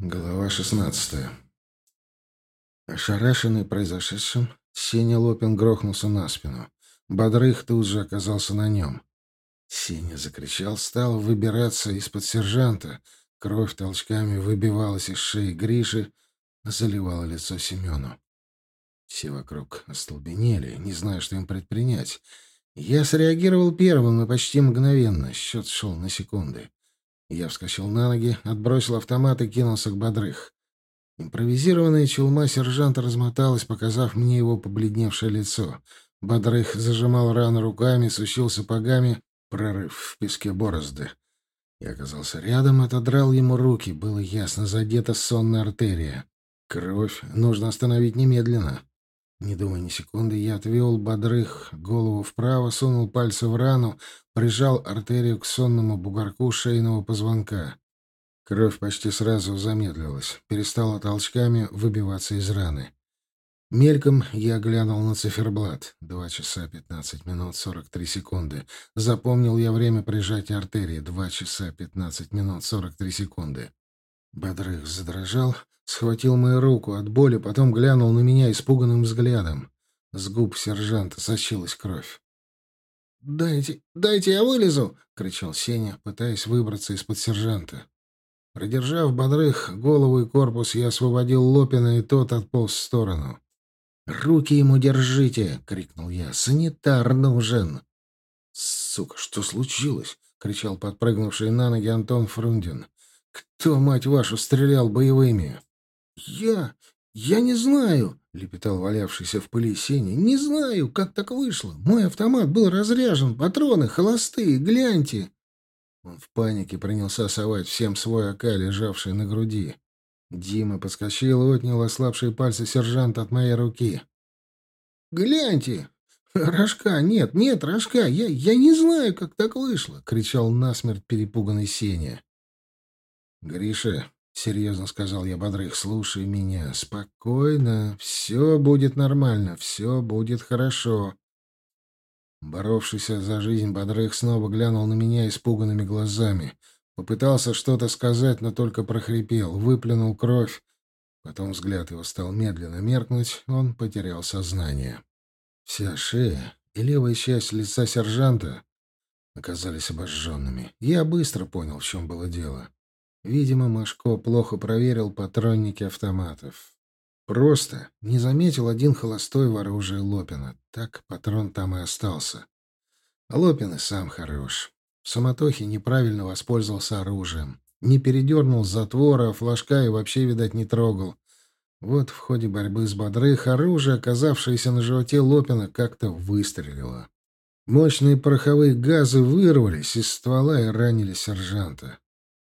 Глава шестнадцатая. Ошарашенный произошедшим, Сеня Лопин грохнулся на спину. Бодрых тут же оказался на нем. Сеня закричал, стал выбираться из-под сержанта. Кровь толчками выбивалась из шеи Гриши, заливала лицо Семену. Все вокруг остолбенели, не зная, что им предпринять. Я среагировал первым и почти мгновенно. Счет шел на секунды. Я вскочил на ноги, отбросил автомат и кинулся к Бодрых. Импровизированная челма сержанта размоталась, показав мне его побледневшее лицо. Бодрых зажимал рану руками, сучил сапогами, прорыв в песке борозды. Я оказался рядом, отодрал ему руки. Было ясно, задета сонная артерия. Кровь нужно остановить немедленно. Не думая ни секунды, я отвел бодрых голову вправо, сунул пальцы в рану, прижал артерию к сонному бугорку шейного позвонка. Кровь почти сразу замедлилась, перестала толчками выбиваться из раны. Мельком я глянул на циферблат. Два часа пятнадцать минут сорок три секунды. Запомнил я время прижатия артерии. Два часа пятнадцать минут сорок три секунды. Бодрых задрожал, Схватил мою руку от боли, потом глянул на меня испуганным взглядом. С губ сержанта сочилась кровь. «Дайте, дайте, я вылезу!» — кричал Сеня, пытаясь выбраться из-под сержанта. Продержав бодрых голову и корпус, я освободил Лопина, и тот отполз в сторону. «Руки ему держите!» — крикнул я. «Санитар нужен!» «Сука, что случилось?» — кричал подпрыгнувший на ноги Антон Фрундин. «Кто, мать вашу, стрелял боевыми?» «Я... я не знаю», — лепетал валявшийся в пыли Сеня. «Не знаю, как так вышло. Мой автомат был разряжен, патроны холостые, гляньте». Он в панике принялся совать всем свой АК, лежавший на груди. Дима подскочил и отнял ослабшие пальцы сержанта от моей руки. «Гляньте! Рожка! Нет, нет, Рожка! Я, я не знаю, как так вышло!» — кричал насмерть перепуганный Сеня. «Гриша, — серьезно сказал я Бодрых, — слушай меня. Спокойно. Все будет нормально. Все будет хорошо. Боровшийся за жизнь Бодрых снова глянул на меня испуганными глазами. Попытался что-то сказать, но только прохрипел. Выплюнул кровь. Потом взгляд его стал медленно меркнуть. Он потерял сознание. Вся шея и левая часть лица сержанта оказались обожженными. Я быстро понял, в чем было дело. Видимо, Машко плохо проверил патронники автоматов. Просто не заметил один холостой в оружии Лопина. Так патрон там и остался. А Лопин и сам хорош. В суматохе неправильно воспользовался оружием. Не передернул затвора, флажка и вообще, видать, не трогал. Вот в ходе борьбы с бодрых оружие, оказавшееся на животе Лопина, как-то выстрелило. Мощные пороховые газы вырвались из ствола и ранили сержанта.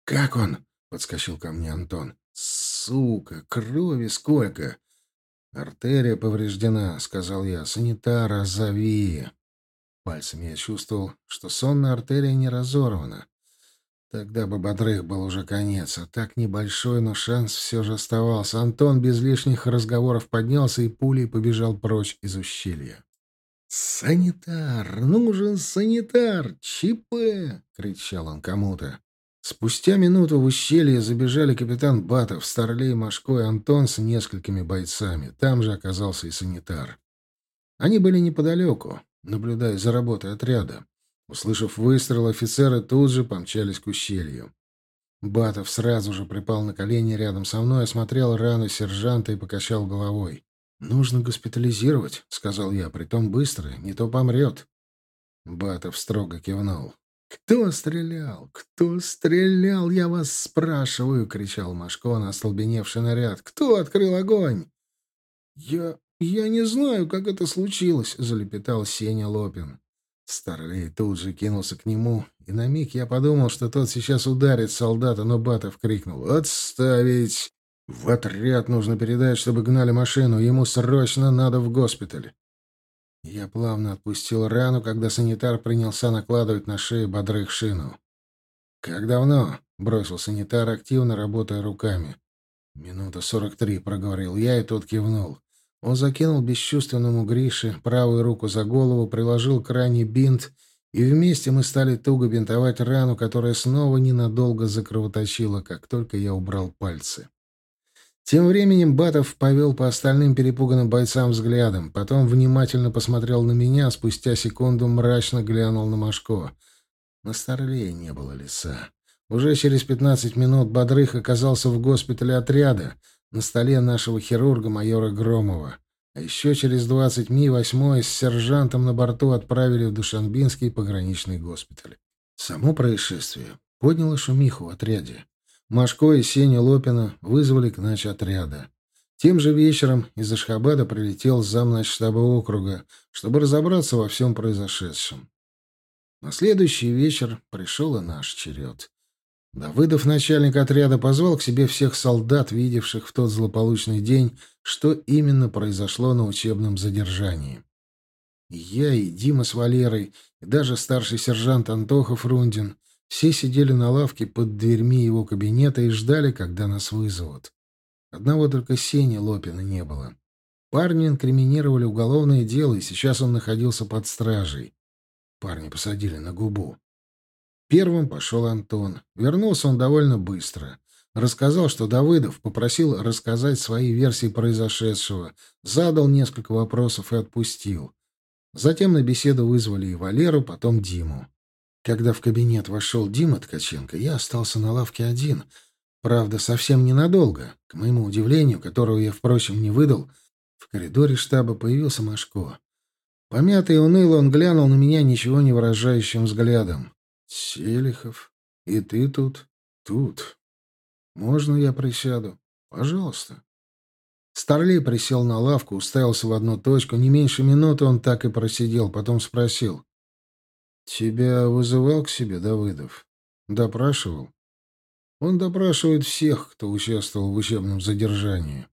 «Как он?» — подскочил ко мне Антон. «Сука, крови сколько!» «Артерия повреждена», — сказал я. «Санитара, зови!» Пальцами я чувствовал, что сонная артерия не разорвана. Тогда бы Бодрых был уже конец, а так небольшой, но шанс все же оставался. Антон без лишних разговоров поднялся и пулей побежал прочь из ущелья. «Санитар! Нужен санитар! ЧП!» — кричал он кому-то. Спустя минуту в ущелье забежали капитан Батов, Старлей, Машко и Антон с несколькими бойцами. Там же оказался и санитар. Они были неподалеку, наблюдая за работой отряда. Услышав выстрел, офицеры тут же помчались к ущелью. Батов сразу же припал на колени рядом со мной, осмотрел рану сержанта и покачал головой. «Нужно госпитализировать», — сказал я, — «притом быстро, не то помрет». Батов строго кивнул. «Кто стрелял? Кто стрелял? Я вас спрашиваю!» — кричал Машко на остолбеневший наряд. «Кто открыл огонь?» «Я... я не знаю, как это случилось», — залепетал Сеня Лопин. Старлей тут же кинулся к нему, и на миг я подумал, что тот сейчас ударит солдата, но Батов крикнул «Отставить! В отряд нужно передать, чтобы гнали машину, ему срочно надо в госпиталь». Я плавно отпустил рану, когда санитар принялся накладывать на шею бодрых шину. «Как давно?» — бросил санитар, активно работая руками. «Минута сорок три», — проговорил я, и тот кивнул. Он закинул бесчувственному Грише правую руку за голову, приложил к ране бинт, и вместе мы стали туго бинтовать рану, которая снова ненадолго закровоточила, как только я убрал пальцы. Тем временем Батов повел по остальным перепуганным бойцам взглядом, потом внимательно посмотрел на меня, спустя секунду мрачно глянул на Машко. На Старлее не было лица. Уже через пятнадцать минут Бодрых оказался в госпитале отряда, на столе нашего хирурга майора Громова. А еще через двадцать Ми-8 с сержантом на борту отправили в Душанбинский пограничный госпиталь. Само происшествие подняло шумиху в отряде. Машко и Сеню Лопина вызвали к ночи отряда. Тем же вечером из Ашхабада прилетел замнач штаба округа, чтобы разобраться во всем произошедшем. На следующий вечер пришел и наш черед. Давыдов, начальник отряда, позвал к себе всех солдат, видевших в тот злополучный день, что именно произошло на учебном задержании. И я, и Дима с Валерой, и даже старший сержант Антохов Рундин все сидели на лавке под дверьми его кабинета и ждали, когда нас вызовут. Одного только Сени Лопина не было. Парни инкриминировали уголовное дело, и сейчас он находился под стражей. Парни посадили на губу. Первым пошел Антон. Вернулся он довольно быстро. Рассказал, что Давыдов попросил рассказать свои версии произошедшего, задал несколько вопросов и отпустил. Затем на беседу вызвали и Валеру, потом Диму. Когда в кабинет вошел Дима Ткаченко, я остался на лавке один. Правда, совсем ненадолго. К моему удивлению, которого я, впрочем, не выдал, в коридоре штаба появился Машко. Помятый и уныло он глянул на меня ничего не выражающим взглядом. Селихов, и ты тут? Тут. Можно я присяду? Пожалуйста. Старлей присел на лавку, уставился в одну точку. Не меньше минуты он так и просидел, потом спросил. «Тебя вызывал к себе Давыдов?» «Допрашивал?» «Он допрашивает всех, кто участвовал в учебном задержании».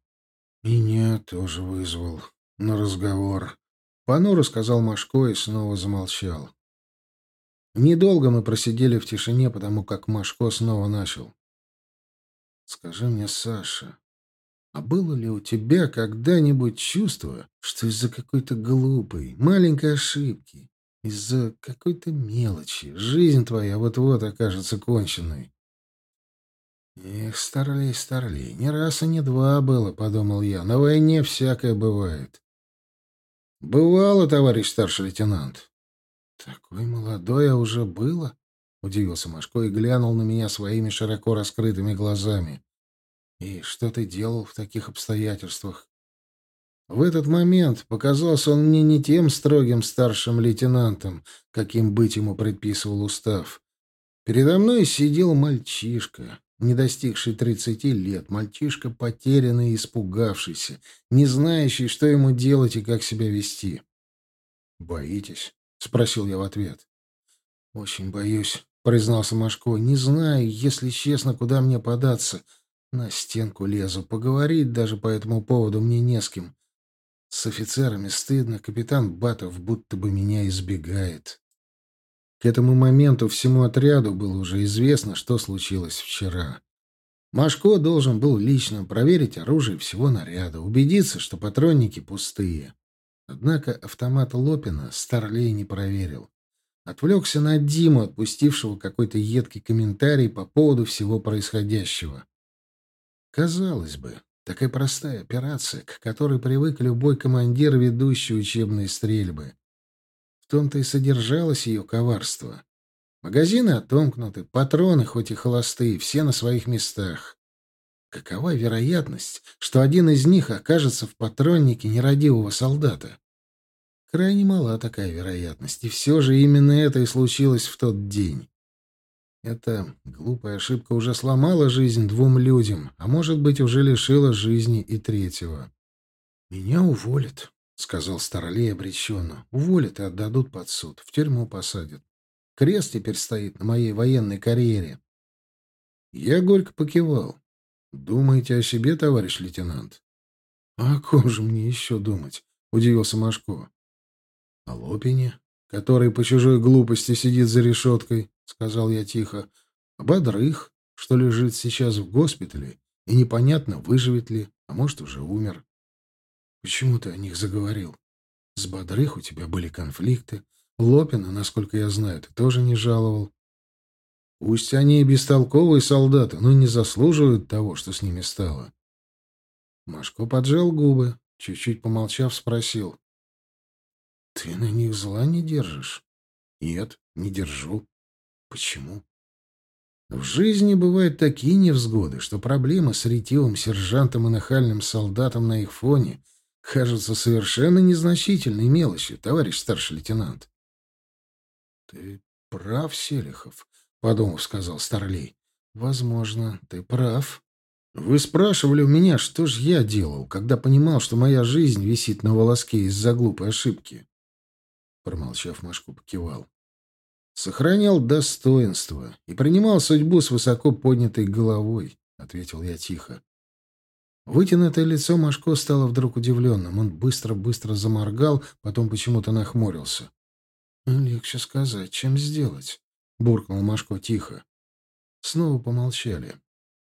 «Меня тоже вызвал на разговор». Понуро сказал Машко и снова замолчал. Недолго мы просидели в тишине, потому как Машко снова начал. «Скажи мне, Саша, а было ли у тебя когда-нибудь чувство, что из-за какой-то глупой, маленькой ошибки, из-за какой-то мелочи жизнь твоя вот-вот окажется конченной?» «Эх, старлей, старлей, не раз и не два было», — подумал я. «На войне всякое бывает». «Бывало, товарищ старший лейтенант. «Такой молодой, а уже было?» — удивился Машко и глянул на меня своими широко раскрытыми глазами. «И что ты делал в таких обстоятельствах?» В этот момент показался он мне не тем строгим старшим лейтенантом, каким быть ему предписывал устав. Передо мной сидел мальчишка, не достигший тридцати лет, мальчишка потерянный и испугавшийся, не знающий, что ему делать и как себя вести. «Боитесь?» — спросил я в ответ. «Очень боюсь», — признался Машко. «Не знаю, если честно, куда мне податься. На стенку лезу. Поговорить даже по этому поводу мне не с кем. С офицерами стыдно. Капитан Батов будто бы меня избегает». К этому моменту всему отряду было уже известно, что случилось вчера. Машко должен был лично проверить оружие всего наряда, убедиться, что патронники пустые. Однако автомат Лопина Старлей не проверил. Отвлекся на Диму, отпустившего какой-то едкий комментарий по поводу всего происходящего. Казалось бы, такая простая операция, к которой привык любой командир, ведущий учебные стрельбы. В том-то и содержалось ее коварство. Магазины отомкнуты, патроны, хоть и холостые, все на своих местах. Какова вероятность, что один из них окажется в патроннике нерадивого солдата? Крайне мала такая вероятность, и все же именно это и случилось в тот день. Эта глупая ошибка уже сломала жизнь двум людям, а может быть, уже лишила жизни и третьего. «Меня уволят», — сказал Старлей обреченно. «Уволят и отдадут под суд, в тюрьму посадят. Крест теперь стоит на моей военной карьере». Я горько покивал. «Думаете о себе, товарищ лейтенант?» «А о ком же мне еще думать?» — удивился Машко. — О Лопине, который по чужой глупости сидит за решеткой, — сказал я тихо. — Об Адрых, что лежит сейчас в госпитале, и непонятно, выживет ли, а может, уже умер. — Почему ты о них заговорил? С Бодрых у тебя были конфликты. Лопина, насколько я знаю, ты тоже не жаловал. Пусть они и бестолковые солдаты, но не заслуживают того, что с ними стало. Машко поджал губы, чуть-чуть помолчав, спросил. «Ты на них зла не держишь?» «Нет, не держу». «Почему?» В жизни бывают такие невзгоды, что проблемы с ретивым сержантом и нахальным солдатом на их фоне кажутся совершенно незначительной мелочью, товарищ старший лейтенант. — Ты прав, Селихов, — подумав, сказал Старлей. — Возможно, ты прав. Вы спрашивали у меня, что ж я делал, когда понимал, что моя жизнь висит на волоске из-за глупой ошибки. Промолчав, Машку покивал сохранял достоинство и принимал судьбу с высоко поднятой головой, — ответил я тихо. Вытянутое лицо Машко стало вдруг удивленным. Он быстро-быстро заморгал, потом почему-то нахмурился. — Легче сказать, чем сделать, — буркнул Машко тихо. Снова помолчали.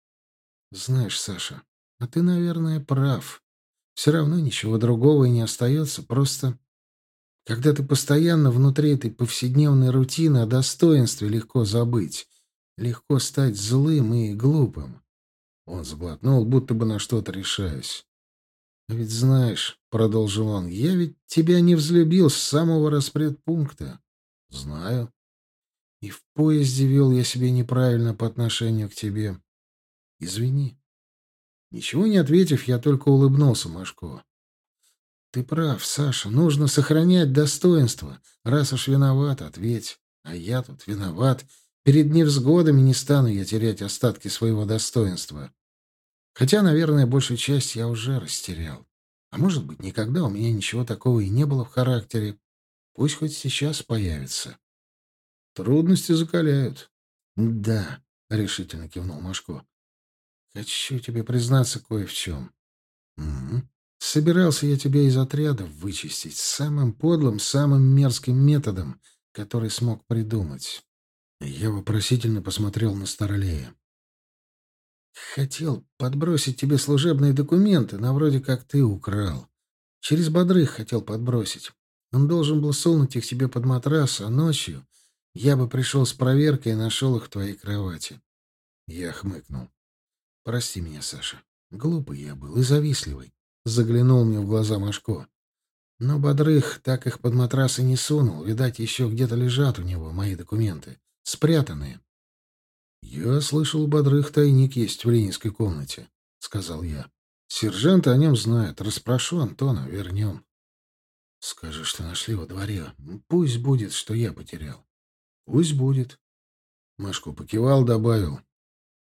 — Знаешь, Саша, а ты, наверное, прав. Все равно ничего другого и не остается, просто когда ты постоянно внутри этой повседневной рутины о достоинстве легко забыть, легко стать злым и глупым. Он сглотнул, будто бы на что-то решаясь. «А ведь знаешь, — продолжил он, — я ведь тебя не взлюбил с самого распредпункта. Знаю. И в поезде вел я себя неправильно по отношению к тебе. Извини. Ничего не ответив, я только улыбнулся Машко. Ты прав, Саша, нужно сохранять достоинство. Раз уж виноват, ответь. А я тут виноват. Перед невзгодами не стану я терять остатки своего достоинства. Хотя, наверное, большую часть я уже растерял. А может быть, никогда у меня ничего такого и не было в характере. Пусть хоть сейчас появится. Трудности закаляют. — Да, — решительно кивнул Машко. — Хочу тебе признаться кое в чем. — Угу. Собирался я тебя из отряда вычистить самым подлым, самым мерзким методом, который смог придумать. Я вопросительно посмотрел на Старлея. Хотел подбросить тебе служебные документы, на вроде как ты украл. Через Бодрых хотел подбросить. Он должен был сунуть их тебе под матрас, а ночью я бы пришел с проверкой и нашел их в твоей кровати. Я хмыкнул. Прости меня, Саша. Глупый я был и завистливый. Заглянул мне в глаза Машко. Но Бодрых так их под матрас и не сунул. Видать, еще где-то лежат у него мои документы. Спрятанные. «Я слышал, у Бодрых тайник есть в ленинской комнате», — сказал я. «Сержанты о нем знают. Расспрошу Антона, вернем». «Скажи, что нашли во дворе. Пусть будет, что я потерял». «Пусть будет». Машку покивал, добавил.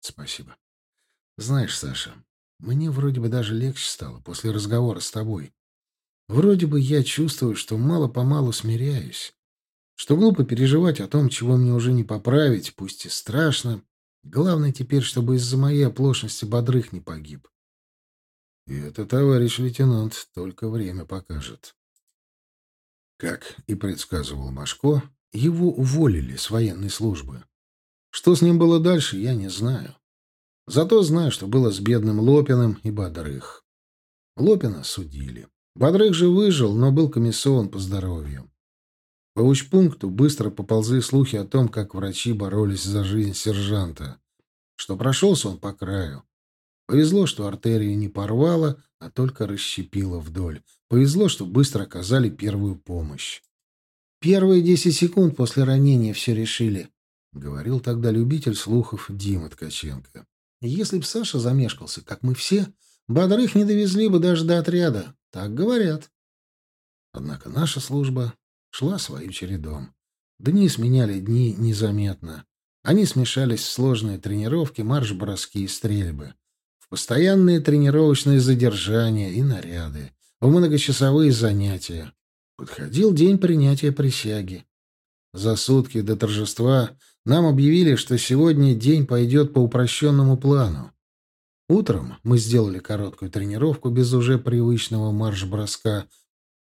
«Спасибо. Знаешь, Саша, мне вроде бы даже легче стало после разговора с тобой. Вроде бы я чувствую, что мало-помалу смиряюсь. Что глупо переживать о том, чего мне уже не поправить, пусть и страшно. Главное теперь, чтобы из-за моей оплошности Бодрых не погиб. И это, товарищ лейтенант, только время покажет. Как и предсказывал Машко, его уволили с военной службы. Что с ним было дальше, я не знаю. Зато знаю, что было с бедным Лопиным и Бодрых. Лопина судили. Бодрых же выжил, но был комиссован по здоровью. По учпункту быстро поползли слухи о том, как врачи боролись за жизнь сержанта. Что прошелся он по краю. Повезло, что артерию не порвало, а только расщепило вдоль. Повезло, что быстро оказали первую помощь. «Первые десять секунд после ранения все решили», — говорил тогда любитель слухов Дима Ткаченко. Если б Саша замешкался, как мы все, бодрых не довезли бы даже до отряда. Так говорят. Однако наша служба шла своим чередом. Дни сменяли дни незаметно. Они смешались в сложные тренировки, марш-броски и стрельбы, в постоянные тренировочные задержания и наряды, в многочасовые занятия. Подходил день принятия присяги. За сутки до торжества нам объявили, что сегодня день пойдет по упрощенному плану. Утром мы сделали короткую тренировку без уже привычного марш-броска.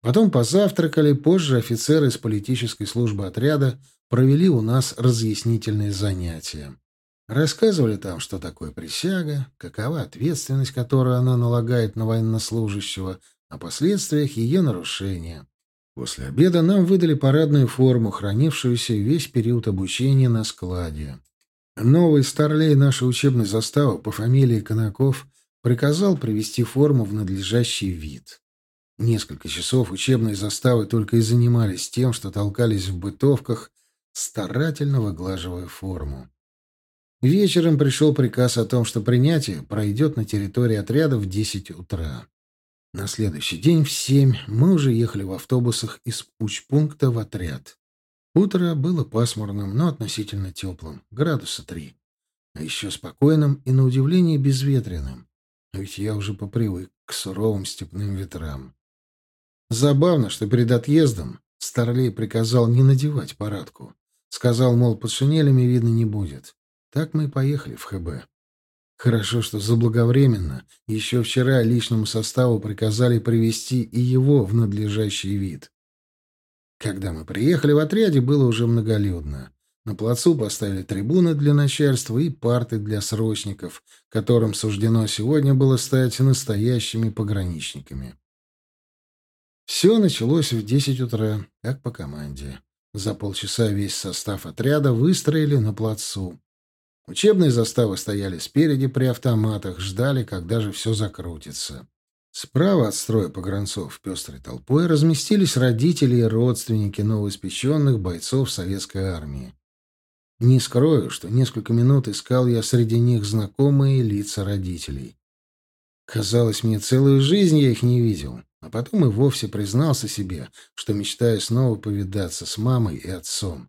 Потом позавтракали, позже офицеры из политической службы отряда провели у нас разъяснительные занятия. Рассказывали там, что такое присяга, какова ответственность, которую она налагает на военнослужащего, о последствиях ее нарушения. После обеда нам выдали парадную форму, хранившуюся весь период обучения на складе. Новый старлей нашей учебной заставы по фамилии Конаков Приказал привести форму в надлежащий вид. Несколько часов учебные заставы только и занимались тем, что толкались в бытовках, старательно выглаживая форму. Вечером пришел приказ о том, что принятие пройдет на территории отряда в 10 утра. На следующий день в 7 мы уже ехали в автобусах из учпункта в отряд. Утро было пасмурным, но относительно теплым, градуса три. А еще спокойным и, на удивление, безветренным. А ведь я уже попривык к суровым степным ветрам. Забавно, что перед отъездом Старлей приказал не надевать парадку. Сказал, мол, под шинелями видно не будет. Так мы и поехали в ХБ. Хорошо, что заблаговременно. Еще вчера личному составу приказали привести и его в надлежащий вид. Когда мы приехали в отряде, было уже многолюдно. На плацу поставили трибуны для начальства и парты для срочников, которым суждено сегодня было стать настоящими пограничниками. Все началось в десять утра, как по команде. За полчаса весь состав отряда выстроили на плацу. Учебные заставы стояли спереди при автоматах, ждали, когда же все закрутится. Справа от строя погранцов пестрой толпой разместились родители и родственники новоиспеченных бойцов советской армии. Не скрою, что несколько минут искал я среди них знакомые лица родителей. Казалось, мне целую жизнь я их не видел, а потом и вовсе признался себе, что мечтаю снова повидаться с мамой и отцом.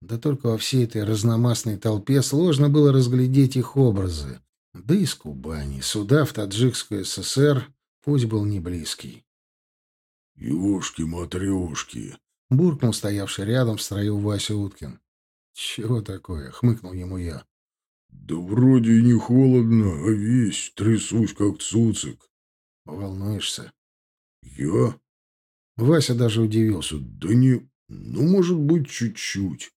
Да только во всей этой разномастной толпе сложно было разглядеть их образы. Да и с Кубани, сюда, в Таджикскую ССР, Путь был не близкий. «Ёшки-матрёшки!» — буркнул стоявший рядом в строю Вася Уткин. «Чего такое?» — хмыкнул ему я. «Да вроде и не холодно, а весь трясусь, как цуцик». «Волнуешься?» «Я?» Вася даже удивился. «Да не... Ну, может быть, чуть-чуть.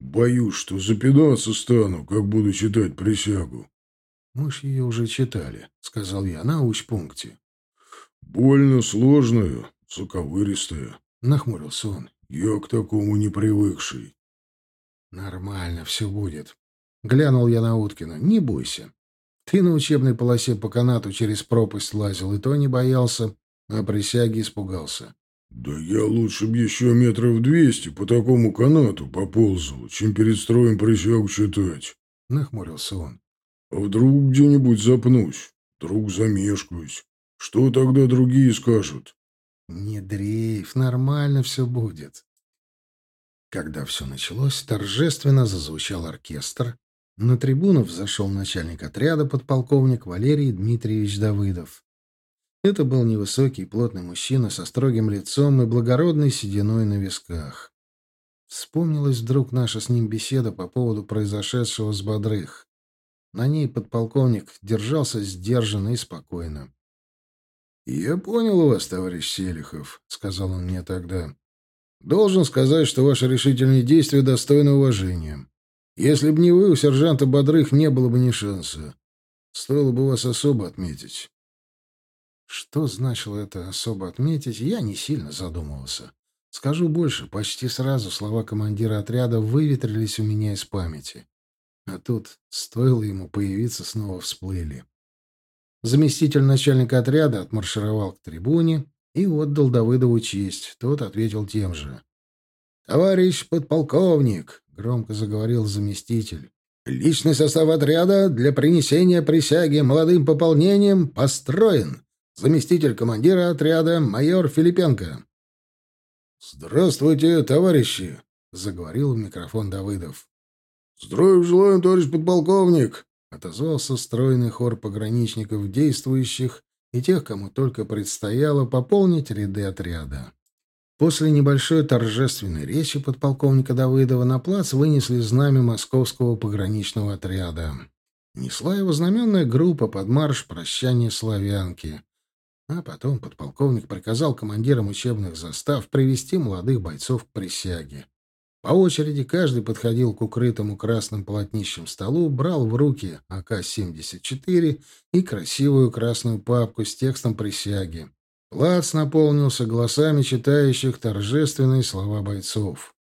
Боюсь, что запинаться стану, как буду читать присягу». «Мы ж ее уже читали», — сказал я на учпункте. «Больно сложная, заковыристая», — нахмурился он. «Я к такому не привыкший». «Нормально все будет». Глянул я на Уткина. «Не бойся. Ты на учебной полосе по канату через пропасть лазил, и то не боялся, а присяги испугался». «Да я лучше б еще метров двести по такому канату поползал, чем перед строем присягу читать», — нахмурился он. «А вдруг где-нибудь запнусь, вдруг замешкаюсь, что тогда другие скажут? Не дрейф, нормально все будет. Когда все началось, торжественно зазвучал оркестр. На трибуну взошел начальник отряда, подполковник Валерий Дмитриевич Давыдов. Это был невысокий плотный мужчина со строгим лицом и благородной сединой на висках. Вспомнилась вдруг наша с ним беседа по поводу произошедшего с Бодрых. На ней подполковник держался сдержанно и спокойно. «Я понял вас, товарищ Селихов», — сказал он мне тогда. «Должен сказать, что ваши решительные действия достойны уважения. Если бы не вы, у сержанта Бодрых не было бы ни шанса. Стоило бы вас особо отметить». Что значило это «особо отметить», я не сильно задумывался. Скажу больше, почти сразу слова командира отряда выветрились у меня из памяти. А тут, стоило ему появиться, снова всплыли. Заместитель начальника отряда отмаршировал к трибуне и отдал Давыдову честь. Тот ответил тем же. «Товарищ подполковник!» — громко заговорил заместитель. «Личный состав отряда для принесения присяги молодым пополнением построен. Заместитель командира отряда майор Филипенко». «Здравствуйте, товарищи!» — заговорил в микрофон Давыдов. «Здравия желаем, товарищ подполковник!» Отозвался стройный хор пограничников действующих и тех, кому только предстояло пополнить ряды отряда. После небольшой торжественной речи подполковника Давыдова на плац вынесли знамя московского пограничного отряда. Несла его знаменная группа под марш прощания славянки. А потом подполковник приказал командирам учебных застав привести молодых бойцов к присяге. По очереди каждый подходил к укрытому красным полотнищем столу, брал в руки АК-74 и красивую красную папку с текстом присяги. Плац наполнился голосами читающих торжественные слова бойцов.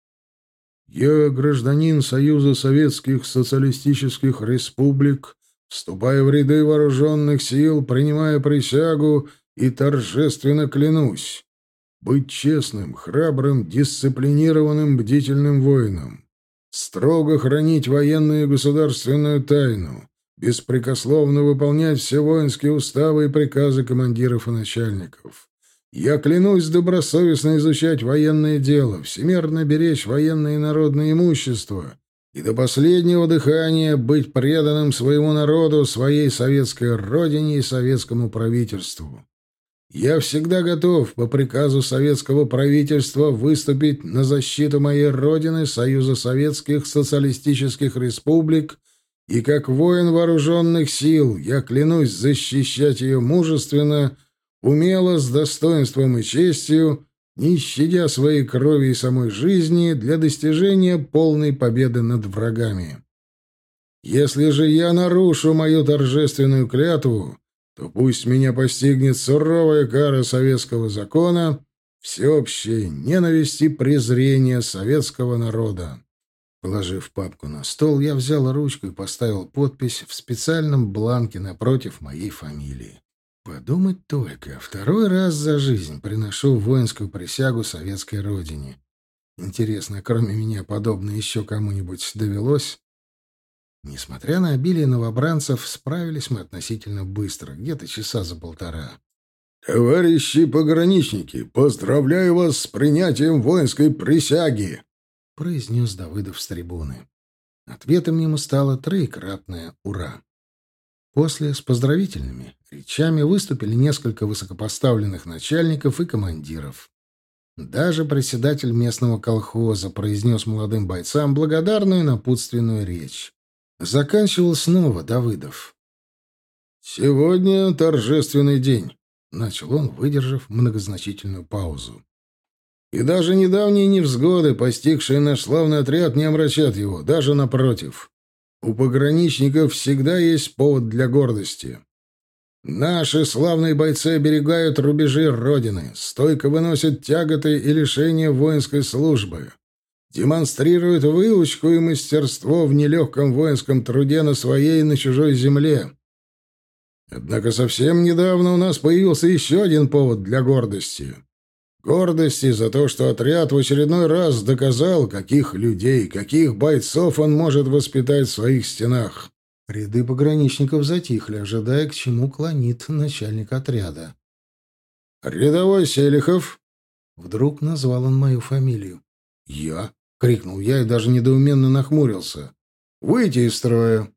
«Я гражданин Союза Советских Социалистических Республик, вступая в ряды вооруженных сил, принимая присягу и торжественно клянусь быть честным, храбрым, дисциплинированным, бдительным воином, строго хранить военную и государственную тайну, беспрекословно выполнять все воинские уставы и приказы командиров и начальников. Я клянусь добросовестно изучать военное дело, всемерно беречь военное и народное имущество и до последнего дыхания быть преданным своему народу, своей советской родине и советскому правительству. Я всегда готов по приказу советского правительства выступить на защиту моей родины, Союза Советских Социалистических Республик, и как воин вооруженных сил я клянусь защищать ее мужественно, умело, с достоинством и честью, не щадя своей крови и самой жизни для достижения полной победы над врагами. Если же я нарушу мою торжественную клятву, то пусть меня постигнет суровая кара советского закона, всеобщей ненависти презрения советского народа. Положив папку на стол, я взял ручку и поставил подпись в специальном бланке напротив моей фамилии. Подумать только, второй раз за жизнь приношу воинскую присягу советской родине. Интересно, кроме меня подобное еще кому-нибудь довелось? Несмотря на обилие новобранцев, справились мы относительно быстро, где-то часа за полтора. «Товарищи пограничники, поздравляю вас с принятием воинской присяги!» — произнес Давыдов с трибуны. Ответом ему стало троекратное «Ура!». После с поздравительными речами выступили несколько высокопоставленных начальников и командиров. Даже председатель местного колхоза произнес молодым бойцам благодарную напутственную речь. Заканчивал снова Давыдов. «Сегодня торжественный день», — начал он, выдержав многозначительную паузу. «И даже недавние невзгоды, постигшие наш славный отряд, не омрачат его, даже напротив. У пограничников всегда есть повод для гордости. Наши славные бойцы оберегают рубежи Родины, стойко выносят тяготы и лишения воинской службы, демонстрирует выучку и мастерство в нелегком воинском труде на своей и на чужой земле. Однако совсем недавно у нас появился еще один повод для гордости. Гордости за то, что отряд в очередной раз доказал, каких людей, каких бойцов он может воспитать в своих стенах. Ряды пограничников затихли, ожидая, к чему клонит начальник отряда. «Рядовой Селихов!» Вдруг назвал он мою фамилию. «Я?» — крикнул я и даже недоуменно нахмурился. «Выйти из строя!»